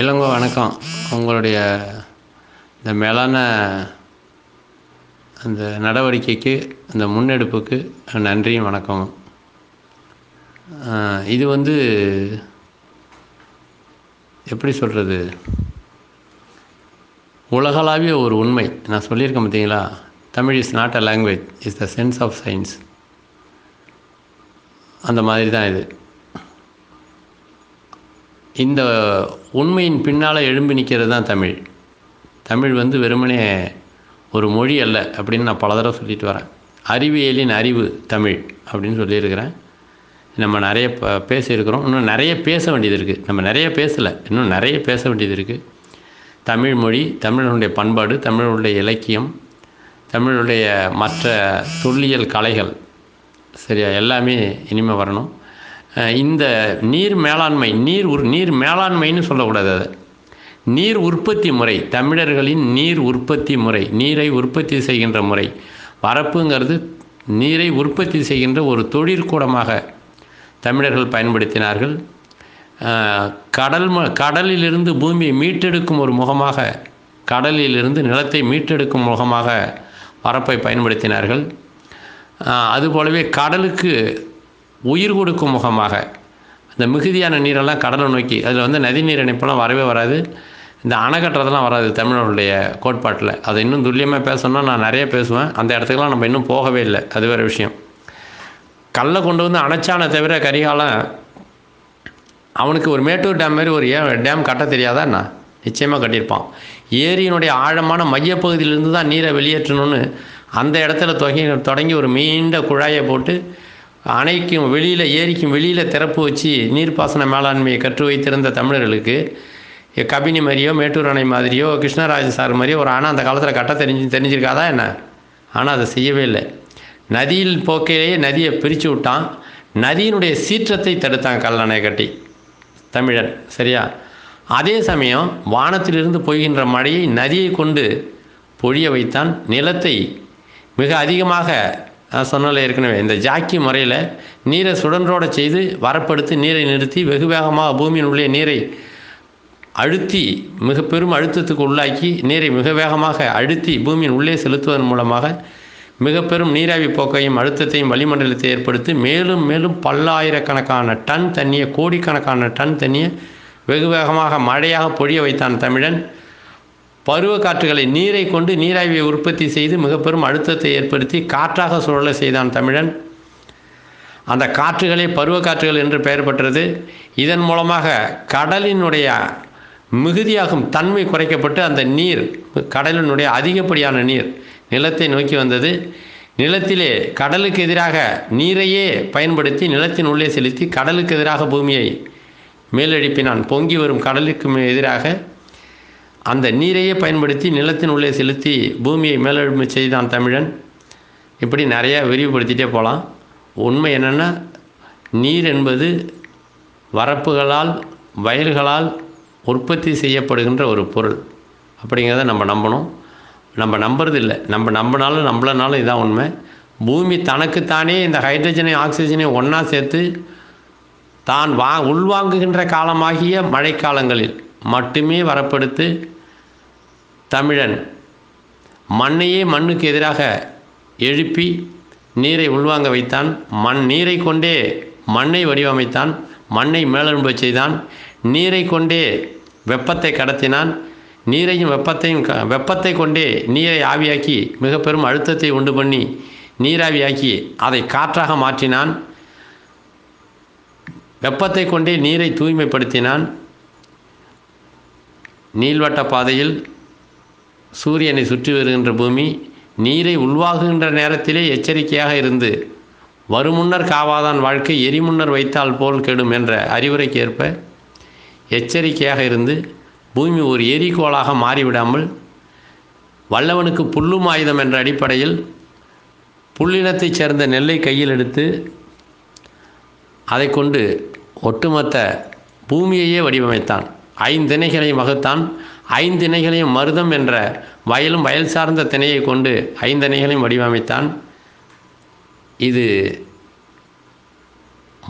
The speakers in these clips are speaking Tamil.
இளங்கோ வணக்கம். உங்களுடைய இந்த மேலான அந்த நடவடிக்கைக்கு அந்த முன்னெடுப்புக்கு நன்றியும் வணக்கம் இது வந்து எப்படி சொல்கிறது உலகளாவிய ஒரு உண்மை. நான் சொல்லியிருக்கேன் பார்த்தீங்களா? Tamil is not a language is the sense of science அந்த மாதிரி தான் இது. இந்த உண்மையின் பின்னால் எழும்பி நிற்கிறது தான் தமிழ். தமிழ் வந்து வெறுமனே ஒரு மொழி அல்ல அப்படின்னு நான் பல தடவை சொல்லிட்டு வரேன். அறிவியலின் அறிவு தமிழ் அப்படின்னு சொல்லியிருக்கிறேன். நம்ம நிறைய ப பேசியிருக்கிறோம். இன்னும் நிறைய பேச வேண்டியது இருக்குது நம்ம நிறைய பேசலை. இன்னும் நிறைய பேச வேண்டியது இருக்குது தமிழ் மொழி தமிழனுடைய பண்பாடு தமிழனுடைய இலக்கியம் தமிழுடைய மற்ற தொல்லியல் கலைகள். சரியா? எல்லாமே இனிமேல் வரணும். இந்த நீர் மேலாண்மை நீர் உர் நீர் மேலாண்மைன்னு சொல்லக்கூடாது அதை. நீர் உற்பத்தி முறை தமிழர்களின் நீர் உற்பத்தி முறை நீரை உற்பத்தி செய்கின்ற முறை. வரப்புங்கிறது நீரை உற்பத்தி செய்கின்ற ஒரு தொழிற்கூடமாக தமிழர்கள் பயன்படுத்தினார்கள். கடல் ம கடலிலிருந்து பூமியை மீட்டெடுக்கும் ஒரு முகமாக கடலிலிருந்து நிலத்தை மீட்டெடுக்கும் முகமாக வரப்பை பயன்படுத்தினார்கள். அதுபோலவே கடலுக்கு உயிர் கொடுக்கும் முகமாக. அந்த மிகுதியான நீரெல்லாம் கடலை நோக்கி அதில் வந்து நதி நீர் இணைப்பெல்லாம் வரவே வராது. இந்த அணை கட்டுறதெல்லாம் வராது தமிழர்களுடைய கோட்பாட்டில். அதை இன்னும் துல்லியமாக பேசணும்னா நான் நிறைய பேசுவேன். அந்த இடத்துக்குலாம் நம்ம இன்னும் போகவே இல்லை. அது வேறு விஷயம். கல்லை கொண்டு வந்து அணைச்சானே தவிர கரிகாலம் அவனுக்கு ஒரு மேட்டூர் டேம் மாதிரி ஒரு ஏ டேம் கட்ட தெரியாதா என்ன? நிச்சயமாக கட்டியிருப்பான். ஏரியினுடைய ஆழமான மையப்பகுதியிலிருந்து தான் நீரை வெளியேற்றணும்னு அந்த இடத்துல தொகை தொடங்கி ஒரு நீண்ட குழாயை போட்டு அணைக்கும் வெளியில் ஏரிக்கும் வெளியில் திறப்பு வச்சு நீர்ப்பாசன மேலாண்மையை கற்று வைத்திருந்த தமிழர்களுக்கு கபினி மாதிரியோ மேட்டூர் அணை மாதிரியோ கிருஷ்ணராஜ சார் மாதிரியோ ஒரு அணை அந்த காலத்தில் கட்ட தெரிஞ்சு தெரிஞ்சிருக்காதா என்ன? ஆனால் அதை செய்யவே இல்லை. நதியில் போக்கையிலேயே நதியை பிரித்து விட்டான். நதியினுடைய சீற்றத்தை தடுத்தான் கல்லணை கட்டி தமிழன் சரியா? அதே சமயம் வானத்திலிருந்து பொய்கின்ற மழையை நதியை கொண்டு பொழிய வைத்தான். நிலத்தை மிக அதிகமாக சொன்னல ஏற்கனவே இந்த ஜாக்கி முறையில் நீரை சுடன்றோட செய்து வரப்படுத்தி நீரை நிறுத்தி வெகு வேகமாக பூமியின் உள்ளே நீரை அழுத்தி மிக பெரும் அழுத்தத்துக்கு உள்ளாக்கி நீரை மிக வேகமாக அழுத்தி பூமியின் உள்ளே செலுத்துவதன் மூலமாக மிக பெரும் நீராவி போக்கையும் அழுத்தத்தையும் வளிமண்டலத்தை ஏற்படுத்தி மேலும் மேலும் பல்லாயிரக்கணக்கான டன் தண்ணியை கோடிக்கணக்கான டன் தண்ணியை வெகு வேகமாக மழையாக பொழிய வைத்தான் தமிழன். பருவ காற்றுகளை நீரை கொண்டு நீராய்வை உற்பத்தி செய்து மிக பெரும் அழுத்தத்தை ஏற்படுத்தி காற்றாக சுழல செய்தான் தமிழன். அந்த காற்றுகளே பருவ காற்றுகள் என்று பெயர் பெற்றது. இதன் மூலமாக கடலினுடைய மிகுதியாகும் தன்மை குறைக்கப்பட்டு அந்த நீர் கடலினுடைய அதிகப்படியான நீர் நிலத்தை நோக்கி வந்தது. நிலத்திலே கடலுக்கு எதிராக நீரையே பயன்படுத்தி நிலத்தின் உள்ளே செலுத்தி கடலுக்கு எதிராக பூமியை மேலெழுப்பினான். பொங்கி வரும் கடலுக்கு எதிராக அந்த நீரையே பயன்படுத்தி நிலத்தின் உள்ளே செலுத்தி பூமியை மேலெழுமை செய்தான் தமிழன். இப்படி நிறையா விரிவுபடுத்திட்டே போகலாம் உண்மை என்னென்னா நீர் என்பது வரப்புகளால் வயல்களால் உற்பத்தி செய்யப்படுகின்ற ஒரு பொருள். அப்படிங்கிறத நம்ம நம்பணும். நம்ம நம்புறது இல்லை நம்ம நம்பினாலும் நம்பலனாலும் இதான் உண்மை. பூமி தனக்குத்தானே இந்த ஹைட்ரஜனை ஆக்சிஜனை ஒன்றா சேர்த்து தான் வா உள்வாங்குகின்ற காலமாகிய மழைக்காலங்களில் மட்டுமே வரப்படுத்து தமிழன் மண்ணையே மண்ணுக்கு எதிராக எழுப்பி நீரை உள்வாங்க வைத்தான். மண் நீரை கொண்டே மண்ணை வடிவமைத்தான். மண்ணை மேலெழும்ப செய்தான். நீரை கொண்டே வெப்பத்தை கடத்தினான். நீரையும் வெப்பத்தையும் க வெப்பத்தை கொண்டே நீரை ஆவியாக்கி மிக பெரும் அழுத்தத்தை உண்டு பண்ணி நீராவியாக்கி அதை காற்றாக மாற்றினான். வெப்பத்தை கொண்டே நீரை தூய்மைப்படுத்தினான். நீள்வட்ட பாதையில் சூரியனை சுற்றி வருகின்ற பூமி நீரை உள்வாகுகின்ற நேரத்திலே எச்சரிக்கையாக இருந்து வருமுன்னர் காவாதான் வாழ்க்கை எரிமுன்னர் வைத்தால் போல் கெடும் என்ற அறிவுரைக்கு ஏற்ப எச்சரிக்கையாக இருந்து பூமி ஒரு எரிகோளாக மாறிவிடாமல் வல்லவனுக்கு புல்லும் ஆயுதம் என்ற அடிப்படையில் புல்லினத்தைச் சேர்ந்த நெல்லை கையில் எடுத்து அதை கொண்டு ஒட்டுமொத்த பூமியையே வடிவமைத்தான். ஐந்திணைகளை வகுத்தான் ஐந்திணைகளையும் மருதம் என்ற வயலும் வயல் சார்ந்த திணையை கொண்டு ஐந்திணைகளையும் வடிவமைத்தான். இது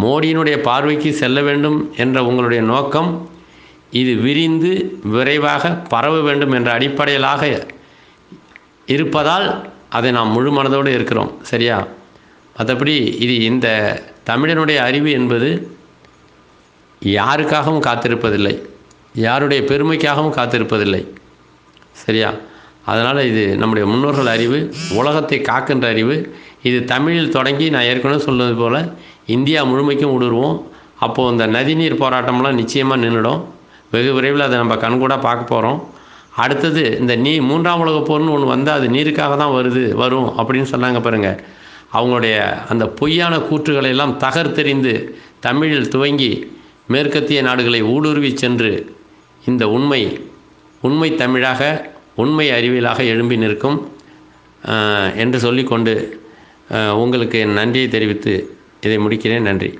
மோடியினுடைய பார்வைக்கு செல்ல வேண்டும் என்ற உங்களுடைய நோக்கம். இது விரிந்து விரைவாக பரவ வேண்டும் என்ற அடிப்படையிலாக இருப்பதால் அதை நாம் முழு மனதோடு இருக்கிறோம் சரியா? மற்றபடி இது இந்த தமிழனுடைய அறிவு என்பது யாருக்காகவும் காத்திருப்பதில்லை. யாருடைய பெருமைக்காகவும் காத்திருப்பதில்லை. சரியா? அதனால் இது நம்முடைய முன்னோர்கள் அறிவு உலகத்தை காக்கின்ற அறிவு இது தமிழில் தொடங்கி நான் ஏற்கனவே சொன்னது போல் இந்தியா முழுமைக்கும் ஊடுருவோம். அப்போது இந்த நதிநீர் போராட்டம்லாம் நிச்சயமாக நின்றுடும். வெகு விரைவில் அதை நம்ம கண்கூடாக பார்க்க போகிறோம் அடுத்தது இந்த நீ மூன்றாம் உலக போர்னு ஒன்று வந்தால் அது நீருக்காக தான் வருது வரும் அப்படின்னு சொன்னாங்க பாருங்கள் அவங்களுடைய அந்த பொய்யான கூற்றுகளை எல்லாம் தகர்த்தெறிந்து தமிழில் துவங்கி மேற்கத்திய நாடுகளை ஊடுருவி சென்று இந்த உண்மை உண்மை தமிழாக உண்மை அறிவியலாக எழும்பி நிற்கும் என்று சொல்லிக்கொண்டு உங்களுக்கு என் நன்றியை தெரிவித்து இதை முடிக்கிறேன். நன்றி.